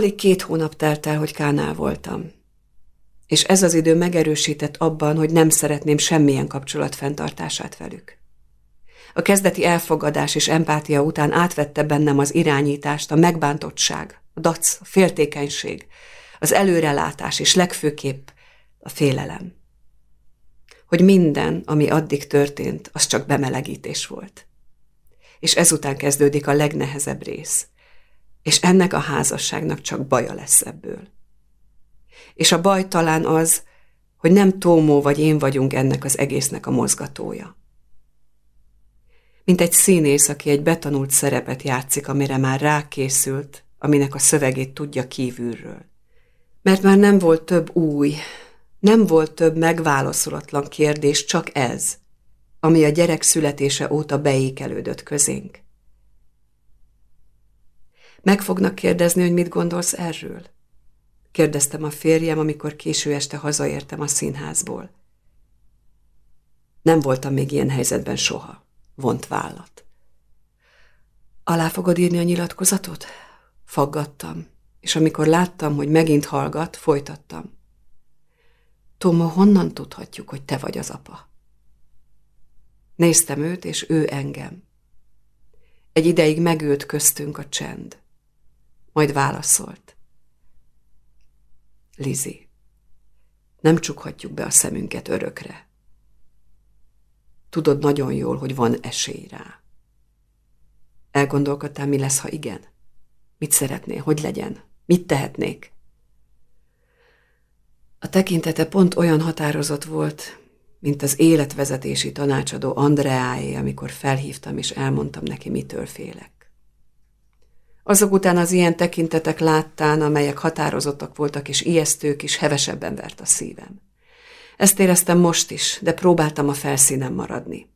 Alig két hónap telt el, hogy Kánál voltam. És ez az idő megerősített abban, hogy nem szeretném semmilyen kapcsolat fenntartását velük. A kezdeti elfogadás és empátia után átvette bennem az irányítást, a megbántottság, a dac, a féltékenység, az előrelátás és legfőképp a félelem. Hogy minden, ami addig történt, az csak bemelegítés volt. És ezután kezdődik a legnehezebb rész. És ennek a házasságnak csak baja lesz ebből. És a baj talán az, hogy nem Tómó vagy én vagyunk ennek az egésznek a mozgatója. Mint egy színész, aki egy betanult szerepet játszik, amire már rákészült, aminek a szövegét tudja kívülről. Mert már nem volt több új, nem volt több megválaszolatlan kérdés, csak ez, ami a gyerek születése óta beékelődött közénk. Meg fognak kérdezni, hogy mit gondolsz erről? Kérdeztem a férjem, amikor késő este hazaértem a színházból. Nem voltam még ilyen helyzetben soha, vont vállat. Alá fogod írni a nyilatkozatot? Faggattam, és amikor láttam, hogy megint hallgat, folytattam. Toma, honnan tudhatjuk, hogy te vagy az apa? Néztem őt, és ő engem. Egy ideig megült köztünk a csend. Majd válaszolt. Lizi, nem csukhatjuk be a szemünket örökre. Tudod nagyon jól, hogy van esély rá. Elgondolkodtál, mi lesz, ha igen? Mit szeretnél, hogy legyen? Mit tehetnék? A tekintete pont olyan határozott volt, mint az életvezetési tanácsadó Andreáé, amikor felhívtam és elmondtam neki, mitől félek. Azok után az ilyen tekintetek láttán, amelyek határozottak voltak és ijesztők is, hevesebben vert a szívem. Ezt éreztem most is, de próbáltam a felszínen maradni.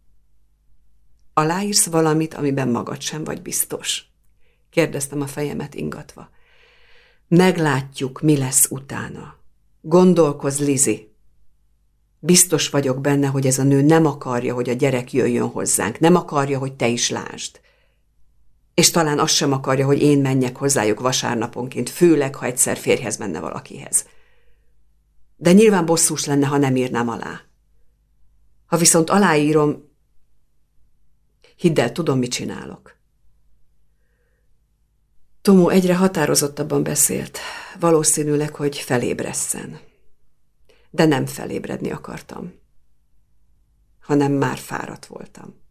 Aláírsz valamit, amiben magad sem vagy biztos? Kérdeztem a fejemet ingatva. Meglátjuk, mi lesz utána. Gondolkoz, Lizi. Biztos vagyok benne, hogy ez a nő nem akarja, hogy a gyerek jöjjön hozzánk, nem akarja, hogy te is lásd. És talán azt sem akarja, hogy én menjek hozzájuk vasárnaponként, főleg, ha egyszer férjhez menne valakihez. De nyilván bosszús lenne, ha nem írnám alá. Ha viszont aláírom, hidd el, tudom, mit csinálok. Tomó egyre határozottabban beszélt, valószínűleg, hogy felébresszen. De nem felébredni akartam, hanem már fáradt voltam.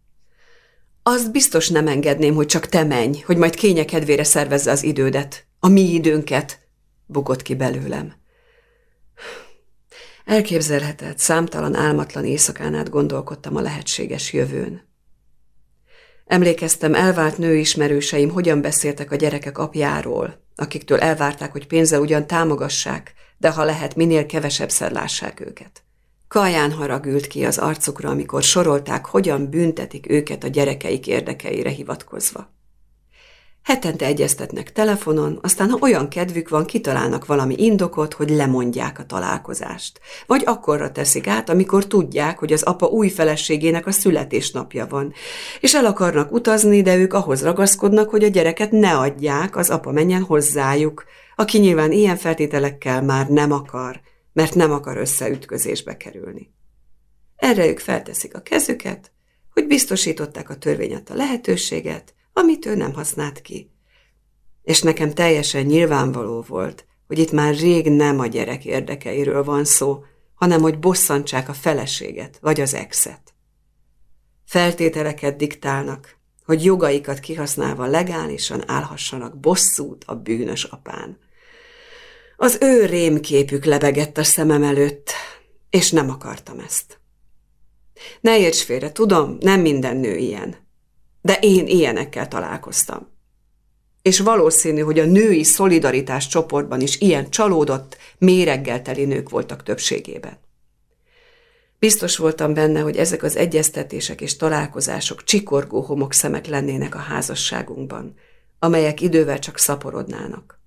Azt biztos nem engedném, hogy csak te menj, hogy majd kénye kedvére szervezze az idődet, a mi időnket, bugott ki belőlem. Elképzelhetett, számtalan álmatlan éjszakán át gondolkodtam a lehetséges jövőn. Emlékeztem, elvált nőismerőseim hogyan beszéltek a gyerekek apjáról, akiktől elvárták, hogy pénzzel ugyan támogassák, de ha lehet, minél kevesebbszer lássák őket. Kaján harag ült ki az arcukra, amikor sorolták, hogyan büntetik őket a gyerekeik érdekeire hivatkozva. Hetente egyeztetnek telefonon, aztán ha olyan kedvük van, kitalálnak valami indokot, hogy lemondják a találkozást. Vagy akkorra teszik át, amikor tudják, hogy az apa új feleségének a születésnapja van. És el akarnak utazni, de ők ahhoz ragaszkodnak, hogy a gyereket ne adják, az apa menjen hozzájuk, aki nyilván ilyen feltételekkel már nem akar, mert nem akar összeütközésbe kerülni. Erre ők felteszik a kezüket, hogy biztosították a törvényet a lehetőséget, amit ő nem használt ki. És nekem teljesen nyilvánvaló volt, hogy itt már rég nem a gyerek érdekeiről van szó, hanem hogy bosszantsák a feleséget vagy az exet. Feltételeket diktálnak, hogy jogaikat kihasználva legálisan állhassanak bosszút a bűnös apán. Az ő rémképük lebegett a szemem előtt, és nem akartam ezt. Ne érts félre, tudom, nem minden nő ilyen. De én ilyenekkel találkoztam. És valószínű, hogy a női szolidaritás csoportban is ilyen csalódott, méreggel teli nők voltak többségében. Biztos voltam benne, hogy ezek az egyeztetések és találkozások csikorgó homokszemek lennének a házasságunkban, amelyek idővel csak szaporodnának.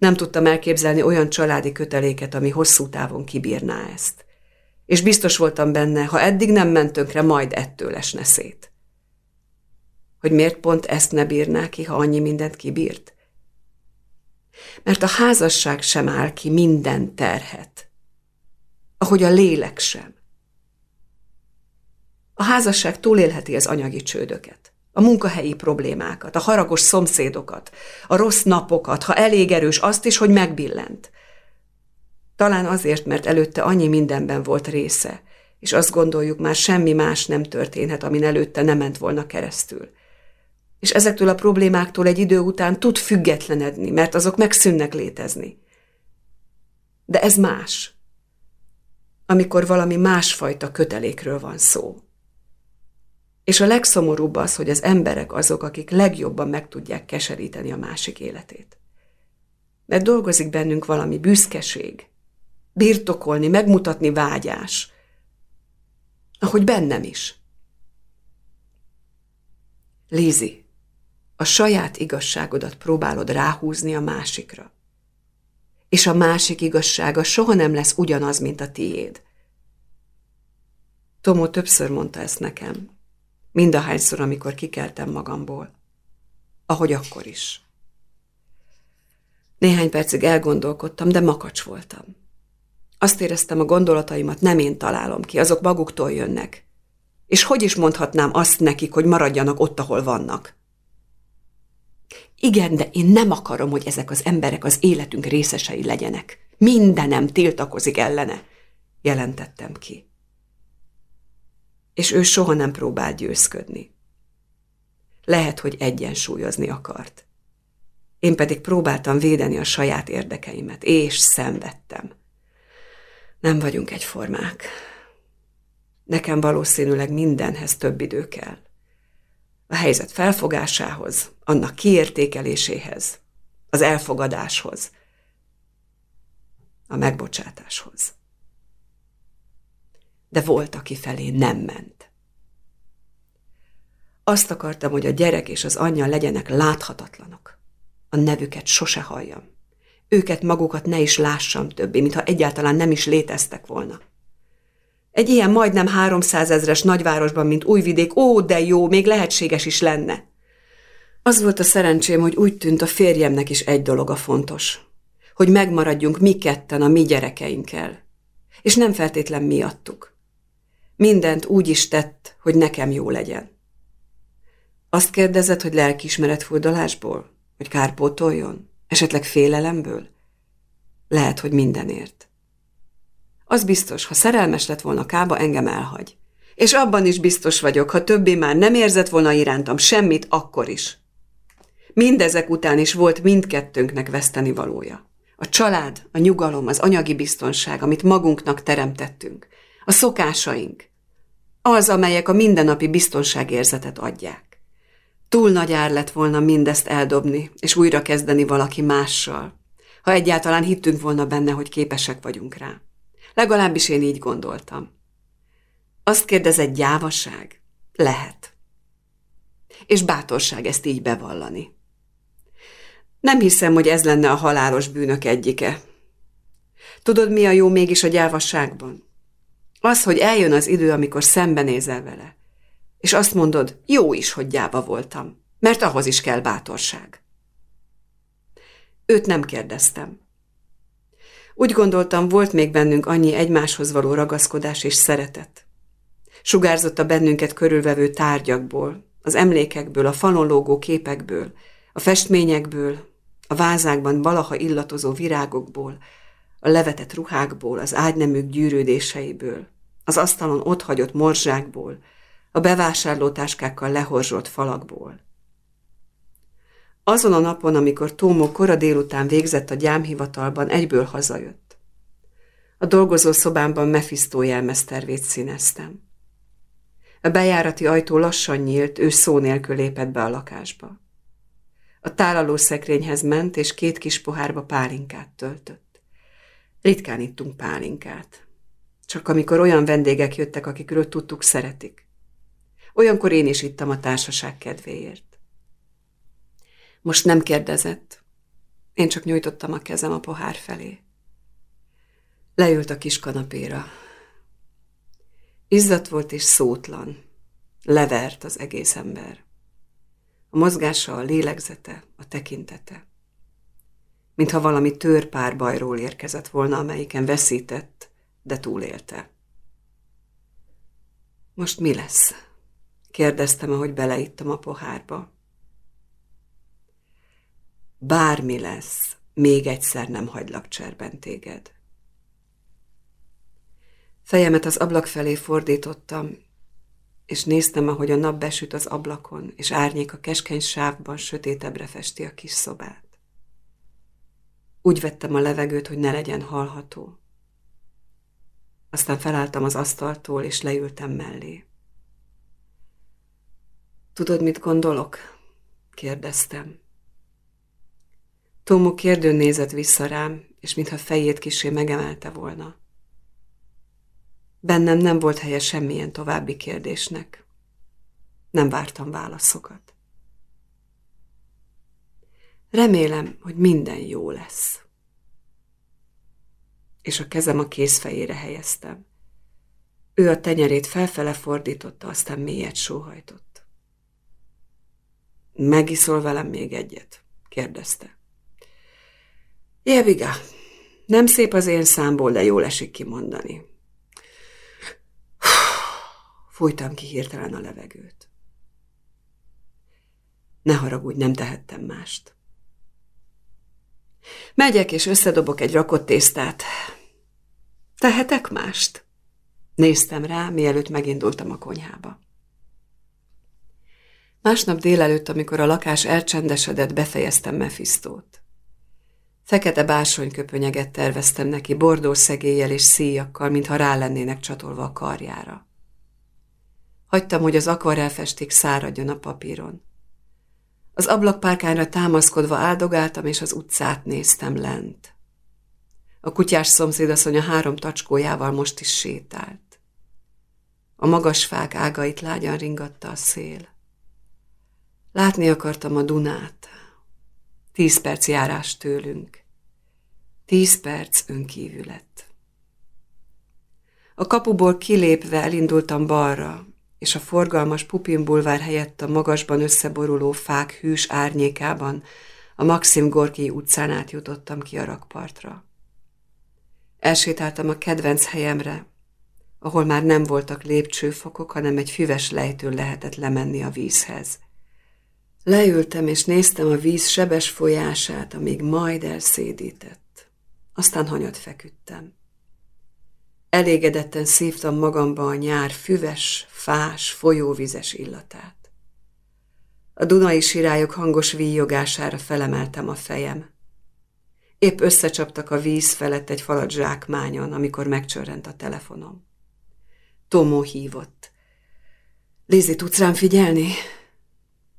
Nem tudtam elképzelni olyan családi köteléket, ami hosszú távon kibírná ezt. És biztos voltam benne, ha eddig nem ment tönkre, majd ettől esne szét hogy miért pont ezt ne bírná ki, ha annyi mindent kibírt. Mert a házasság sem áll ki minden terhet, ahogy a lélek sem. A házasság túlélheti az anyagi csődöket, a munkahelyi problémákat, a haragos szomszédokat, a rossz napokat, ha elég erős azt is, hogy megbillent. Talán azért, mert előtte annyi mindenben volt része, és azt gondoljuk, már semmi más nem történhet, amin előtte nem ment volna keresztül. És ezektől a problémáktól egy idő után tud függetlenedni, mert azok megszűnnek létezni. De ez más. Amikor valami másfajta kötelékről van szó. És a legszomorúbb az, hogy az emberek azok, akik legjobban meg tudják keseríteni a másik életét. Mert dolgozik bennünk valami büszkeség, birtokolni, megmutatni vágyás, ahogy bennem is. Lézi, a saját igazságodat próbálod ráhúzni a másikra. És a másik igazsága soha nem lesz ugyanaz, mint a tiéd. Tomó többször mondta ezt nekem, mindahányszor, amikor kikeltem magamból. Ahogy akkor is. Néhány percig elgondolkodtam, de makacs voltam. Azt éreztem, a gondolataimat nem én találom ki, azok maguktól jönnek. És hogy is mondhatnám azt nekik, hogy maradjanak ott, ahol vannak? Igen, de én nem akarom, hogy ezek az emberek az életünk részesei legyenek. Mindenem tiltakozik ellene, jelentettem ki. És ő soha nem próbált győzködni. Lehet, hogy egyensúlyozni akart. Én pedig próbáltam védeni a saját érdekeimet, és szenvedtem. Nem vagyunk egyformák. Nekem valószínűleg mindenhez több idő kell. A helyzet felfogásához, annak kiértékeléséhez, az elfogadáshoz, a megbocsátáshoz. De volt, aki felé nem ment. Azt akartam, hogy a gyerek és az anyja legyenek láthatatlanok. A nevüket sose halljam őket magukat ne is lássam többé, mintha egyáltalán nem is léteztek volna. Egy ilyen majdnem háromszázezres nagyvárosban, mint Újvidék, ó, de jó, még lehetséges is lenne. Az volt a szerencsém, hogy úgy tűnt a férjemnek is egy dolog a fontos, hogy megmaradjunk mi ketten a mi gyerekeinkkel, és nem feltétlen miattuk. Mindent úgy is tett, hogy nekem jó legyen. Azt kérdezed, hogy lelkiismeret furdalásból? Hogy kárpótoljon? Esetleg félelemből? Lehet, hogy mindenért. Az biztos, ha szerelmes lett volna Kába, engem elhagy. És abban is biztos vagyok, ha többé már nem érzett volna irántam semmit, akkor is. Mindezek után is volt mindkettőnknek veszteni valója. A család, a nyugalom, az anyagi biztonság, amit magunknak teremtettünk. A szokásaink. Az, amelyek a mindennapi biztonságérzetet adják. Túl nagy ár lett volna mindezt eldobni, és újra kezdeni valaki mással, ha egyáltalán hittünk volna benne, hogy képesek vagyunk rá. Legalábbis én így gondoltam. Azt kérdezett gyávaság? Lehet. És bátorság ezt így bevallani. Nem hiszem, hogy ez lenne a halálos bűnök egyike. Tudod, mi a jó mégis a gyávasságban? Az, hogy eljön az idő, amikor szembenézel vele és azt mondod, jó is, hogy gyáva voltam, mert ahhoz is kell bátorság. Őt nem kérdeztem. Úgy gondoltam, volt még bennünk annyi egymáshoz való ragaszkodás és szeretet. Sugárzott a bennünket körülvevő tárgyakból, az emlékekből, a falon lógó képekből, a festményekből, a vázákban valaha illatozó virágokból, a levetett ruhákból, az ágyneműk gyűrődéseiből, az asztalon otthagyott morzsákból, a bevásárlótáskákkal lehorzsolt falakból. Azon a napon, amikor Tómó kora délután végzett a gyámhivatalban, egyből hazajött. A dolgozó szobámban Mephisto jelmeztervét színeztem. A bejárati ajtó lassan nyílt, ő szó nélkül lépett be a lakásba. A tálaló szekrényhez ment, és két kis pohárba pálinkát töltött. Ritkán ittunk pálinkát. Csak amikor olyan vendégek jöttek, akikről tudtuk szeretik. Olyankor én is ittam a társaság kedvéért. Most nem kérdezett. Én csak nyújtottam a kezem a pohár felé. Leült a kis kanapéra. Izzat volt és szótlan. Levert az egész ember. A mozgása, a lélegzete, a tekintete. Mintha valami törpárbajról érkezett volna, amelyiken veszített, de túlélte. Most mi lesz? kérdeztem, ahogy beleittam a pohárba. Bármi lesz, még egyszer nem hagylak cserben téged. Fejemet az ablak felé fordítottam, és néztem, ahogy a nap besüt az ablakon, és árnyék a keskeny sávban sötétebbre festi a kis szobát. Úgy vettem a levegőt, hogy ne legyen hallható. Aztán felálltam az asztaltól, és leültem mellé. Tudod, mit gondolok? kérdeztem. Tomó kérdőn nézett vissza rám, és mintha fejét kisé megemelte volna. Bennem nem volt helye semmilyen további kérdésnek. Nem vártam válaszokat. Remélem, hogy minden jó lesz. És a kezem a kézfejére helyeztem. Ő a tenyerét felfele fordította, aztán mélyet sóhajtott. Megiszol velem még egyet? kérdezte. Jeviga, nem szép az én számból, de jól esik kimondani. Fújtam ki hirtelen a levegőt. Ne haragudj, nem tehettem mást. Megyek és összedobok egy rakott tésztát. Tehetek mást? Néztem rá, mielőtt megindultam a konyhába. Másnap délelőtt, amikor a lakás elcsendesedett, befejeztem Mephistót. Fekete bársonyköpönyeget terveztem neki, bordó szegéllyel és szíjakkal, mintha rá lennének csatolva a karjára. Hagytam, hogy az akvarelfesték száradjon a papíron. Az ablakpárkányra támaszkodva áldogáltam, és az utcát néztem lent. A kutyás szomszédasszony három tacskójával most is sétált. A magas fák ágait lágyan ringatta a szél. Látni akartam a Dunát. Tíz perc járás tőlünk. Tíz perc önkívület. A kapuból kilépve elindultam balra, és a forgalmas Pupin bulvár helyett a magasban összeboruló fák hűs árnyékában a Maxim Gorki utcán átjutottam ki a rakpartra. Elsétáltam a kedvenc helyemre, ahol már nem voltak lépcsőfokok, hanem egy füves lejtőn lehetett lemenni a vízhez. Leültem és néztem a víz sebes folyását, amíg majd elszédített. Aztán hanyat feküdtem. Elégedetten szívtam magamba a nyár füves, fás, folyóvizes illatát. A Dunai sirályok hangos víjogására felemeltem a fejem. Épp összecsaptak a víz felett egy falat zsákmányon, amikor megcsörrent a telefonom. Tomó hívott. Lizi, tudsz rám figyelni?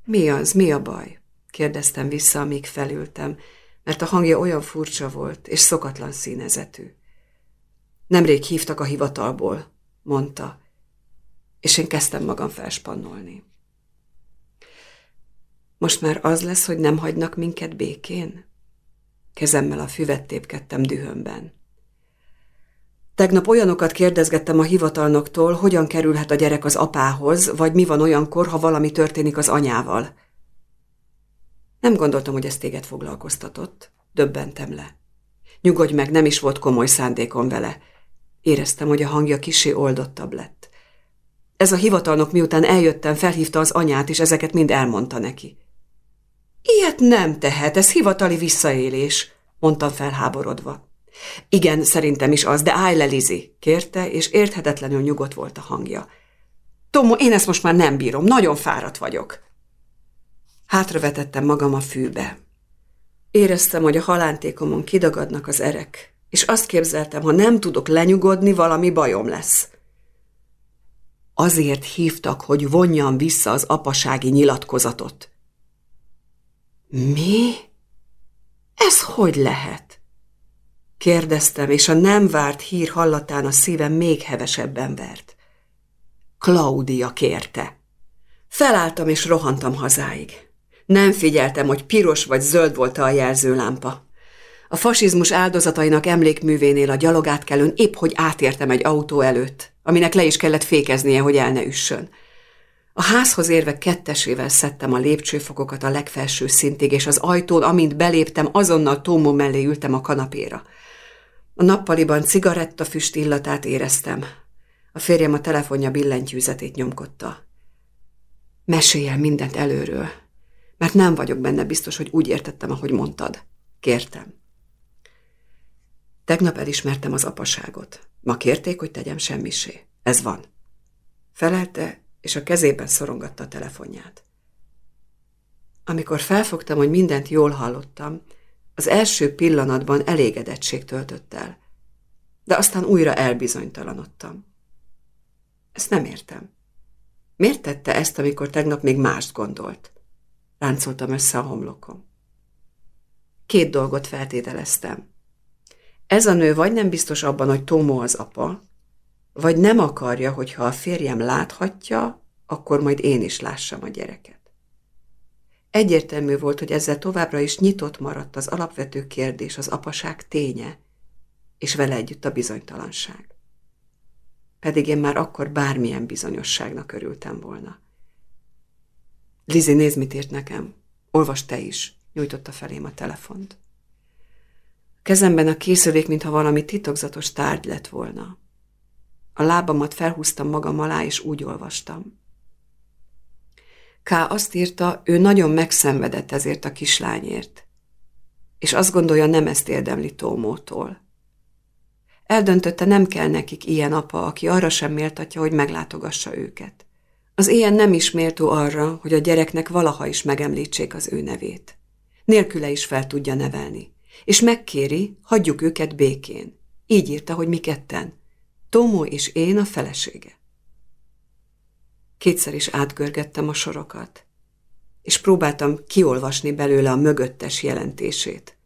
Mi az, mi a baj? kérdeztem vissza, amíg felültem, mert a hangja olyan furcsa volt és szokatlan színezetű. Nemrég hívtak a hivatalból, mondta, és én kezdtem magam felspannolni. Most már az lesz, hogy nem hagynak minket békén? Kezemmel a füvet tépkedtem dühömben. Tegnap olyanokat kérdezgettem a hivatalnoktól, hogyan kerülhet a gyerek az apához, vagy mi van olyankor, ha valami történik az anyával. Nem gondoltam, hogy ez téged foglalkoztatott. Döbbentem le. Nyugodj meg, nem is volt komoly szándékom vele. Éreztem, hogy a hangja kisé oldottabb lett. Ez a hivatalnok miután eljöttem, felhívta az anyát, és ezeket mind elmondta neki. Ilyet nem tehet, ez hivatali visszaélés, mondtam felháborodva. Igen, szerintem is az, de állj le, Lizi, kérte, és érthetetlenül nyugodt volt a hangja. Tomo, én ezt most már nem bírom, nagyon fáradt vagyok. Hátravetettem magam a fűbe. Éreztem, hogy a halántékomon kidagadnak az erek, és azt képzeltem, ha nem tudok lenyugodni, valami bajom lesz. Azért hívtak, hogy vonjam vissza az apasági nyilatkozatot. Mi? Ez hogy lehet? Kérdeztem, és a nem várt hír hallatán a szívem még hevesebben vert. Klaudia kérte. Felálltam és rohantam hazáig. Nem figyeltem, hogy piros vagy zöld volt a jelzőlámpa. A fasizmus áldozatainak emlékművénél a gyalogátkelőn épp hogy átértem egy autó előtt, aminek le is kellett fékeznie, hogy el ne üssön. A házhoz érve kettesével szedtem a lépcsőfokokat a legfelső szintig, és az ajtón, amint beléptem, azonnal Tómó mellé ültem a kanapéra. A nappaliban cigarettafüst illatát éreztem. A férjem a telefonja billentyűzetét nyomkodta. Mesélj el mindent előről, mert nem vagyok benne biztos, hogy úgy értettem, ahogy mondtad. Kértem. Tegnap elismertem az apaságot. Ma kérték, hogy tegyem semmisé. Ez van. Felelte, és a kezében szorongatta a telefonját. Amikor felfogtam, hogy mindent jól hallottam, az első pillanatban elégedettség töltött el, de aztán újra elbizonytalanodtam. Ezt nem értem. Miért tette ezt, amikor tegnap még mást gondolt? Ráncoltam össze a homlokom. Két dolgot feltételeztem. Ez a nő vagy nem biztos abban, hogy Tomó az apa, vagy nem akarja, hogy ha a férjem láthatja, akkor majd én is lássam a gyereket. Egyértelmű volt, hogy ezzel továbbra is nyitott maradt az alapvető kérdés, az apaság ténye, és vele együtt a bizonytalanság. Pedig én már akkor bármilyen bizonyosságnak örültem volna. Lizi, nézd, mit írt nekem. Olvas te is, nyújtotta felém a telefont. Kezemben a készülék, mintha valami titokzatos tárgy lett volna. A lábamat felhúztam magam alá, és úgy olvastam. K. azt írta, ő nagyon megszenvedett ezért a kislányért, és azt gondolja, nem ezt érdemli Tómótól. Eldöntötte, nem kell nekik ilyen apa, aki arra sem méltatja, hogy meglátogassa őket. Az ilyen nem is méltó arra, hogy a gyereknek valaha is megemlítsék az ő nevét. Nélküle is fel tudja nevelni. És megkéri, hagyjuk őket békén. Így írta, hogy mi ketten. Tomó és én a felesége. Kétszer is átgörgettem a sorokat, és próbáltam kiolvasni belőle a mögöttes jelentését.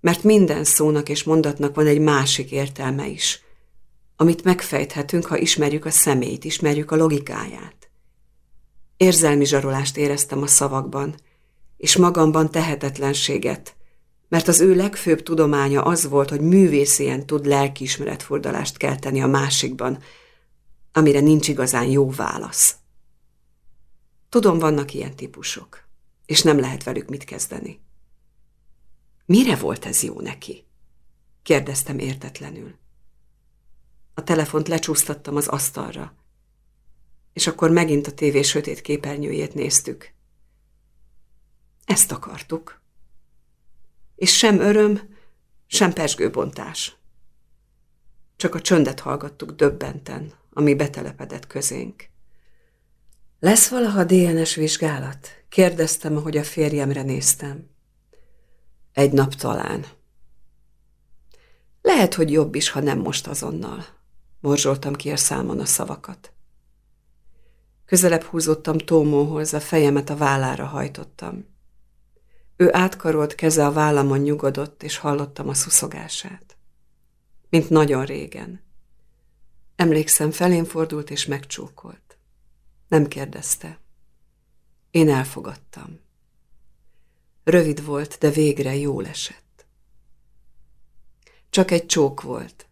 Mert minden szónak és mondatnak van egy másik értelme is, amit megfejthetünk, ha ismerjük a személyt, ismerjük a logikáját. Érzelmi zsarolást éreztem a szavakban, és magamban tehetetlenséget, mert az ő legfőbb tudománya az volt, hogy művészien tud lelkiismeretfordalást kelteni a másikban, amire nincs igazán jó válasz. Tudom, vannak ilyen típusok, és nem lehet velük mit kezdeni. Mire volt ez jó neki? kérdeztem értetlenül. A telefont lecsúsztattam az asztalra, és akkor megint a tévé sötét képernyőjét néztük. Ezt akartuk. És sem öröm, sem pesgőbontás. Csak a csöndet hallgattuk döbbenten, ami betelepedett közénk. Lesz valaha DNS vizsgálat? Kérdeztem, ahogy a férjemre néztem. Egy nap talán. Lehet, hogy jobb is, ha nem most azonnal. Morzsoltam ki a számon a szavakat. Közelebb húzottam Tómóhoz, a fejemet a vállára hajtottam. Ő átkarolt keze a vállamon nyugodott, és hallottam a szuszogását. Mint nagyon régen. Emlékszem, felén fordult és megcsókolt. Nem kérdezte. Én elfogadtam. Rövid volt, de végre jól esett. Csak egy csók volt,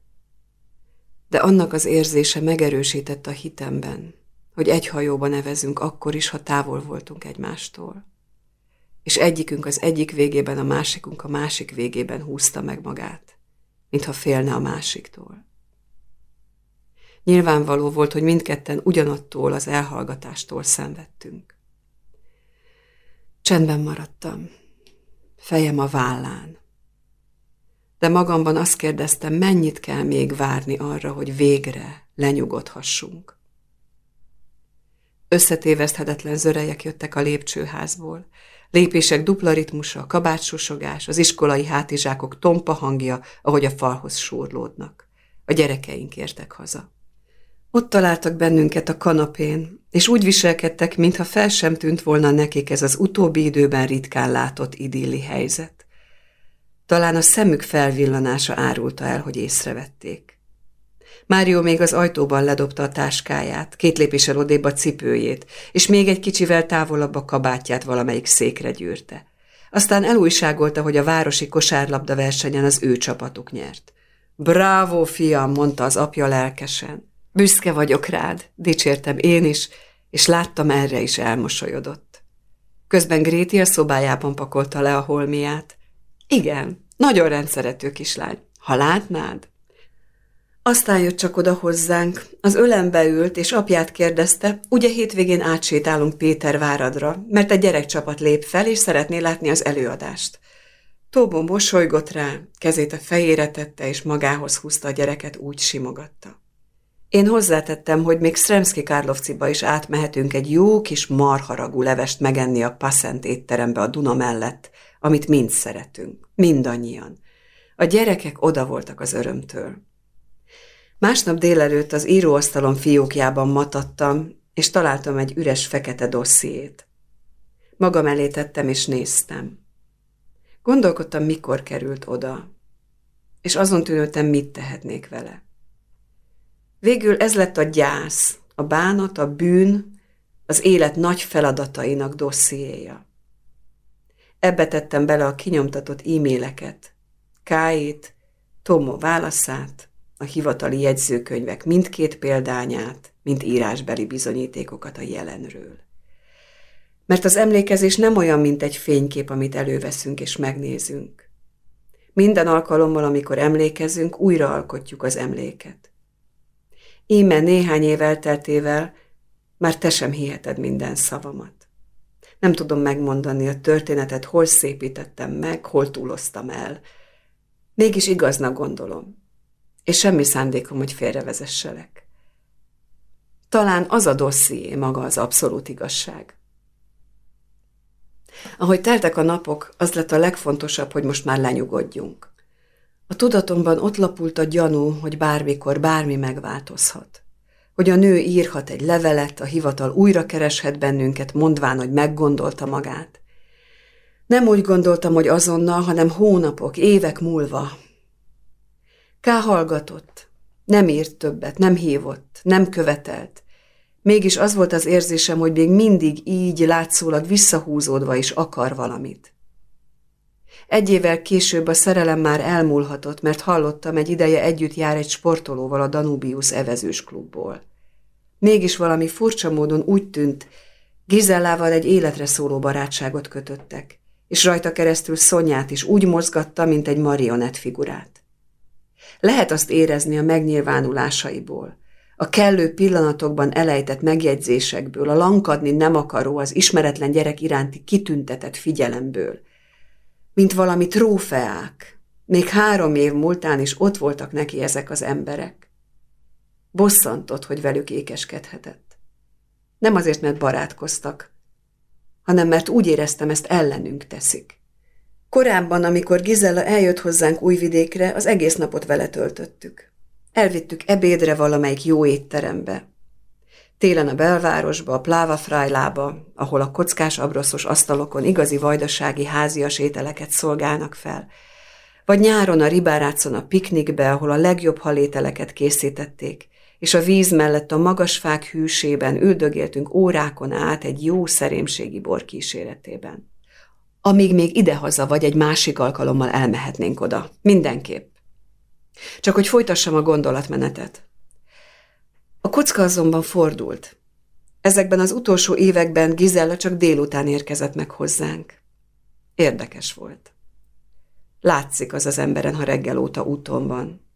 de annak az érzése megerősített a hitemben, hogy egy hajóban nevezünk akkor is, ha távol voltunk egymástól. És egyikünk az egyik végében, a másikunk a másik végében húzta meg magát, mintha félne a másiktól. Nyilvánvaló volt, hogy mindketten ugyanattól az elhallgatástól szenvedtünk. Csendben maradtam, fejem a vállán. De magamban azt kérdeztem, mennyit kell még várni arra, hogy végre lenyugodhassunk. Összetéveszthetetlen zörejek jöttek a lépcsőházból, lépések dupla ritmusa, kabátsosogás, az iskolai hátizsákok tompa hangja, ahogy a falhoz súrlódnak. A gyerekeink értek haza. Ott találtak bennünket a kanapén, és úgy viselkedtek, mintha fel sem tűnt volna nekik ez az utóbbi időben ritkán látott idilli helyzet. Talán a szemük felvillanása árulta el, hogy észrevették. Mário még az ajtóban ledobta a táskáját, két lépéssel odébb a cipőjét, és még egy kicsivel távolabb a kabátját valamelyik székre gyűrte. Aztán elújságolta, hogy a városi kosárlabda versenyen az ő csapatuk nyert. Bravo, fiam, mondta az apja lelkesen. Büszke vagyok rád, dicsértem én is, és láttam erre is elmosolyodott. Közben Gréti a szobájában pakolta le a holmiát. Igen, nagyon rendszerető kislány. Ha látnád? Aztán jött csak oda hozzánk. Az ölembe ült, és apját kérdezte, ugye hétvégén átsétálunk Péter váradra, mert egy gyerekcsapat lép fel, és szeretné látni az előadást. Tóbó mosolygott rá, kezét a fejére tette, és magához húzta a gyereket, úgy simogatta. Én hozzátettem, hogy még Stremski Kárlovciba is átmehetünk egy jó kis marharagú levest megenni a Passent étterembe a Duna mellett, amit mind szeretünk, mindannyian. A gyerekek oda voltak az örömtől. Másnap délelőtt az íróasztalon fiókjában matattam, és találtam egy üres fekete dossziét. Magam elé tettem és néztem. Gondolkodtam, mikor került oda, és azon tűnődtem, mit tehetnék vele. Végül ez lett a gyász, a bánat, a bűn, az élet nagy feladatainak dossziéja. Ebbe tettem bele a kinyomtatott e-maileket, Káét, Tomo válaszát, a hivatali jegyzőkönyvek mindkét példányát, mint írásbeli bizonyítékokat a jelenről. Mert az emlékezés nem olyan, mint egy fénykép, amit előveszünk és megnézünk. Minden alkalommal, amikor emlékezünk, újra alkotjuk az emléket. Íme néhány év elteltével már te sem hiheted minden szavamat. Nem tudom megmondani a történetet, hol szépítettem meg, hol túloztam el. Mégis igaznak gondolom, és semmi szándékom, hogy félrevezesselek. Talán az a dosszié maga az abszolút igazság. Ahogy teltek a napok, az lett a legfontosabb, hogy most már lenyugodjunk. A tudatomban ott lapult a gyanú, hogy bármikor bármi megváltozhat. Hogy a nő írhat egy levelet, a hivatal újra kereshet bennünket, mondván, hogy meggondolta magát. Nem úgy gondoltam, hogy azonnal, hanem hónapok, évek múlva. Ká hallgatott. Nem írt többet, nem hívott, nem követelt. Mégis az volt az érzésem, hogy még mindig így látszólag visszahúzódva is akar valamit. Egy évvel később a szerelem már elmúlhatott, mert hallottam, egy ideje együtt jár egy sportolóval a Danubius evezős klubból. Mégis valami furcsa módon úgy tűnt, Gizellával egy életre szóló barátságot kötöttek, és rajta keresztül Szonyát is úgy mozgatta, mint egy marionett figurát. Lehet azt érezni a megnyilvánulásaiból, a kellő pillanatokban elejtett megjegyzésekből, a lankadni nem akaró, az ismeretlen gyerek iránti kitüntetett figyelemből, mint valami trófeák. Még három év múltán is ott voltak neki ezek az emberek. Bosszantott, hogy velük ékeskedhetett. Nem azért, mert barátkoztak, hanem mert úgy éreztem, ezt ellenünk teszik. Korábban, amikor Gizella eljött hozzánk Újvidékre, az egész napot vele töltöttük. Elvittük ebédre valamelyik jó étterembe. Télen a belvárosba, a Pláva Frájlába, ahol a kockás abroszos asztalokon igazi vajdasági házias ételeket szolgálnak fel, vagy nyáron a ribárácon a piknikbe, ahol a legjobb halételeket készítették, és a víz mellett a magas fák hűsében üldögéltünk órákon át egy jó szerémségi bor kíséretében. Amíg még idehaza vagy egy másik alkalommal elmehetnénk oda. Mindenképp. Csak hogy folytassam a gondolatmenetet. A kocka azonban fordult. Ezekben az utolsó években Gizella csak délután érkezett meg hozzánk. Érdekes volt. Látszik az az emberen, ha reggel óta úton van.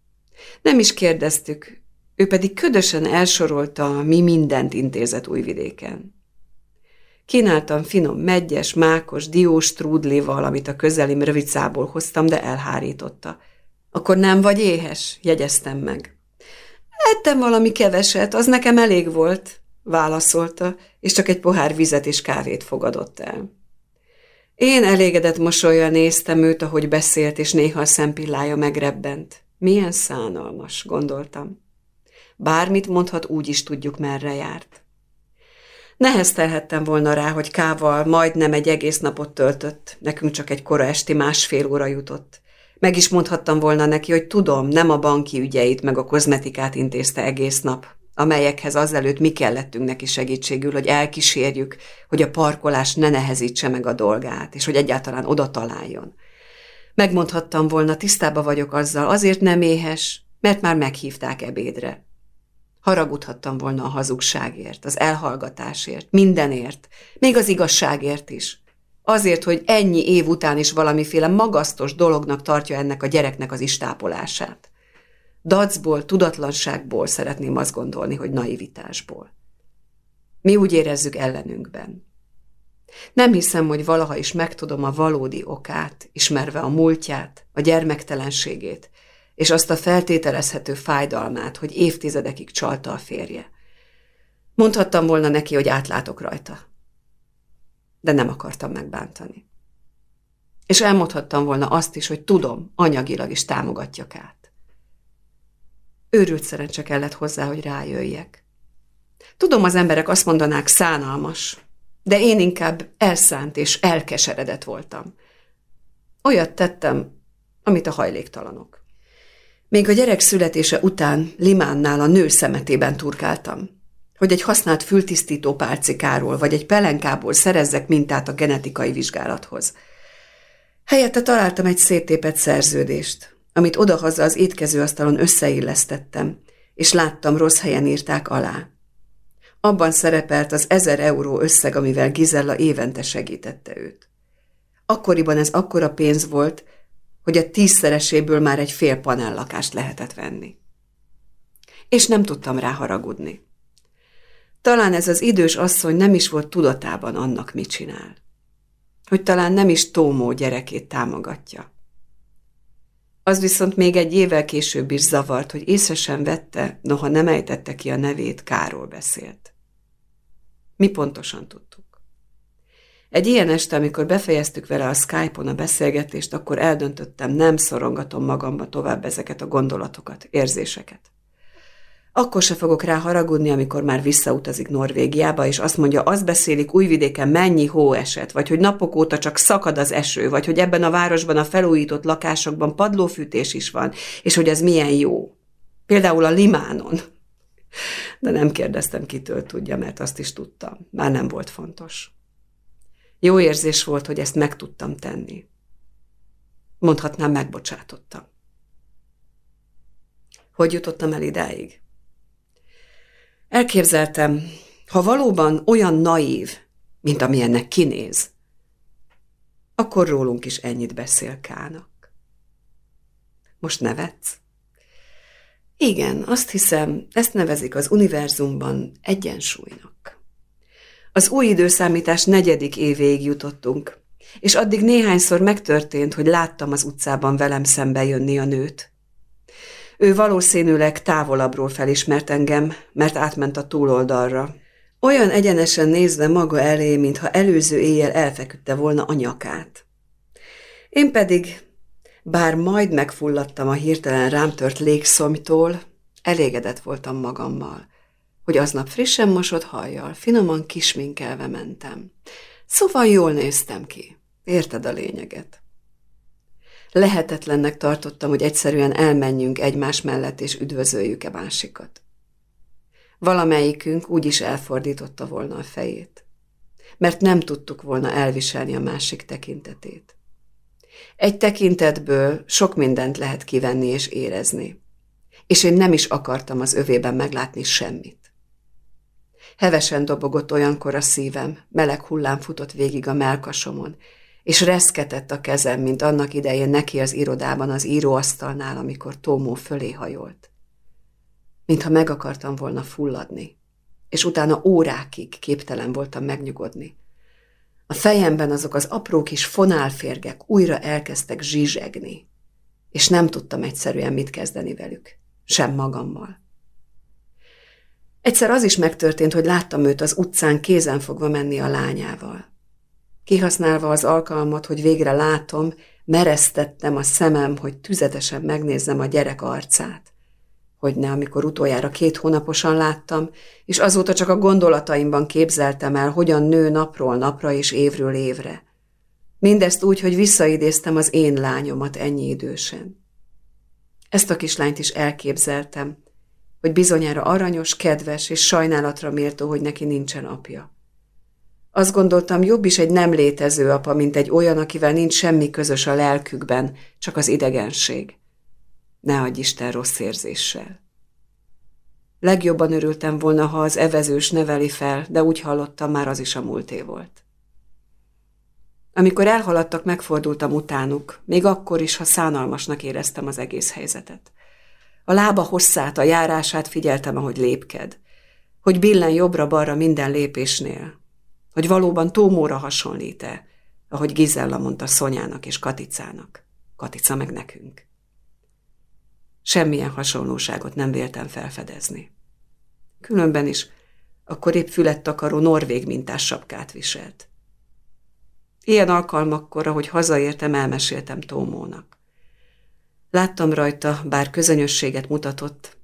Nem is kérdeztük, ő pedig ködösen elsorolta, mi mindent intézett újvidéken. Kínáltam finom megyes, mákos, diós trúdlival, amit a közeli mrvicából hoztam, de elhárította. Akkor nem vagy éhes? jegyeztem meg. Ettem valami keveset, az nekem elég volt, válaszolta, és csak egy pohár vizet és kávét fogadott el. Én elégedett mosolyjal néztem őt, ahogy beszélt, és néha a szempillája megrebbent. Milyen szánalmas, gondoltam. Bármit mondhat, úgy is tudjuk, merre járt. Neheztelhettem volna rá, hogy Kával majdnem egy egész napot töltött, nekünk csak egy kora esti másfél óra jutott. Meg is mondhattam volna neki, hogy tudom, nem a banki ügyeit meg a kozmetikát intézte egész nap, amelyekhez azelőtt mi kellettünk neki segítségül, hogy elkísérjük, hogy a parkolás ne nehezítse meg a dolgát, és hogy egyáltalán oda találjon. Megmondhattam volna, tisztába vagyok azzal, azért nem éhes, mert már meghívták ebédre. Haragudhattam volna a hazugságért, az elhallgatásért, mindenért, még az igazságért is. Azért, hogy ennyi év után is valamiféle magasztos dolognak tartja ennek a gyereknek az istápolását. Dacból, tudatlanságból szeretném azt gondolni, hogy naivitásból. Mi úgy érezzük ellenünkben. Nem hiszem, hogy valaha is megtudom a valódi okát, ismerve a múltját, a gyermektelenségét, és azt a feltételezhető fájdalmát, hogy évtizedekig csalta a férje. Mondhattam volna neki, hogy átlátok rajta. De nem akartam megbántani. És elmondhattam volna azt is, hogy tudom, anyagilag is támogatja át. Őrült szerencse kellett hozzá, hogy rájöjjek. Tudom, az emberek azt mondanák szánalmas, de én inkább elszánt és elkeseredett voltam. Olyat tettem, amit a hajléktalanok. Még a gyerek születése után Limánnál a nő szemetében turkáltam, hogy egy használt fültisztító pálcikáról vagy egy pelenkából szerezzek mintát a genetikai vizsgálathoz. Helyette találtam egy széttépett szerződést, amit odahaza az étkezőasztalon összeillesztettem, és láttam, rossz helyen írták alá. Abban szerepelt az ezer euró összeg, amivel Gizella évente segítette őt. Akkoriban ez akkora pénz volt, hogy a tízszereséből már egy fél panellakást lehetett venni. És nem tudtam rá haragudni. Talán ez az idős asszony nem is volt tudatában annak, mit csinál. Hogy talán nem is Tómó gyerekét támogatja. Az viszont még egy évvel később is zavart, hogy észre sem vette, noha nem ejtette ki a nevét, Káról beszélt. Mi pontosan tudtuk. Egy ilyen este, amikor befejeztük vele a Skype-on a beszélgetést, akkor eldöntöttem, nem szorongatom magamba tovább ezeket a gondolatokat, érzéseket. Akkor se fogok rá haragudni, amikor már visszautazik Norvégiába, és azt mondja, azt beszélik újvidéken mennyi hó esett, vagy hogy napok óta csak szakad az eső, vagy hogy ebben a városban a felújított lakásokban padlófűtés is van, és hogy ez milyen jó. Például a limánon. De nem kérdeztem, kitől tudja, mert azt is tudtam. Már nem volt fontos. Jó érzés volt, hogy ezt meg tudtam tenni. Mondhatnám, megbocsátottam. Hogy jutottam el idáig? Elképzeltem, ha valóban olyan naív, mint amilyennek kinéz, akkor rólunk is ennyit beszél Kának. Most nevetsz? Igen, azt hiszem, ezt nevezik az univerzumban egyensúlynak. Az új időszámítás negyedik évéig jutottunk, és addig néhányszor megtörtént, hogy láttam az utcában velem szembe jönni a nőt. Ő valószínűleg távolabbról felismert engem, mert átment a túloldalra. Olyan egyenesen nézve maga elé, mintha előző éjjel elfeküdte volna a nyakát. Én pedig, bár majd megfulladtam a hirtelen rám tört légszomtól, elégedett voltam magammal hogy aznap frissen mosott hajjal, finoman kisminkelve mentem. Szóval jól néztem ki. Érted a lényeget? Lehetetlennek tartottam, hogy egyszerűen elmenjünk egymás mellett és üdvözöljük-e másikat. Valamelyikünk úgy is elfordította volna a fejét, mert nem tudtuk volna elviselni a másik tekintetét. Egy tekintetből sok mindent lehet kivenni és érezni, és én nem is akartam az övében meglátni semmit. Hevesen dobogott olyankor a szívem, meleg hullám futott végig a melkasomon, és reszketett a kezem, mint annak idején neki az irodában az íróasztalnál, amikor Tómó fölé hajolt. Mintha meg akartam volna fulladni, és utána órákig képtelen voltam megnyugodni. A fejemben azok az apró kis fonálférgek újra elkezdtek zsizsegni, és nem tudtam egyszerűen mit kezdeni velük, sem magammal. Egyszer az is megtörtént, hogy láttam őt az utcán kézenfogva menni a lányával. Kihasználva az alkalmat, hogy végre látom, meresztettem a szemem, hogy tüzetesen megnézzem a gyerek arcát. Hogy ne, amikor utoljára két hónaposan láttam, és azóta csak a gondolataimban képzeltem el, hogyan nő napról napra és évről évre. Mindezt úgy, hogy visszaidéztem az én lányomat ennyi idősen. Ezt a kislányt is elképzeltem, hogy bizonyára aranyos, kedves és sajnálatra méltó, hogy neki nincsen apja. Azt gondoltam, jobb is egy nem létező apa, mint egy olyan, akivel nincs semmi közös a lelkükben, csak az idegenség. Ne adj Isten rossz érzéssel. Legjobban örültem volna, ha az evezős neveli fel, de úgy hallottam, már az is a múlté volt. Amikor elhaladtak, megfordultam utánuk, még akkor is, ha szánalmasnak éreztem az egész helyzetet. A lába hosszát, a járását figyeltem, ahogy lépked, hogy billen jobbra-balra minden lépésnél, hogy valóban Tómóra hasonlít-e, ahogy Gizella mondta Szonyának és Katicának, Katica meg nekünk. Semmilyen hasonlóságot nem véltem felfedezni. Különben is akkor épp fület takaró norvég mintás sapkát viselt. Ilyen alkalmakkor, ahogy hazaértem, elmeséltem Tómónak. Láttam rajta, bár közönösséget mutatott,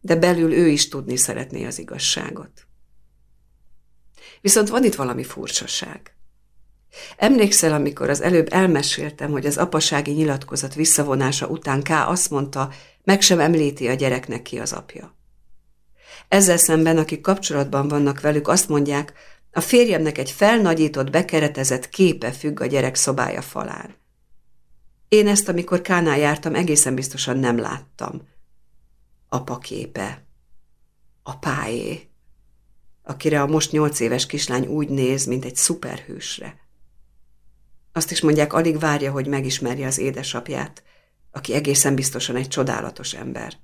de belül ő is tudni szeretné az igazságot. Viszont van itt valami furcsaság. Emlékszel, amikor az előbb elmeséltem, hogy az apasági nyilatkozat visszavonása után K. azt mondta, meg sem említi a gyereknek ki az apja. Ezzel szemben, akik kapcsolatban vannak velük, azt mondják, a férjemnek egy felnagyított, bekeretezett képe függ a gyerek szobája falán. Én ezt, amikor Kánál jártam, egészen biztosan nem láttam. Apa képe. A pályé. Akire a most nyolc éves kislány úgy néz, mint egy szuperhősre. Azt is mondják, alig várja, hogy megismerje az édesapját, aki egészen biztosan egy csodálatos ember.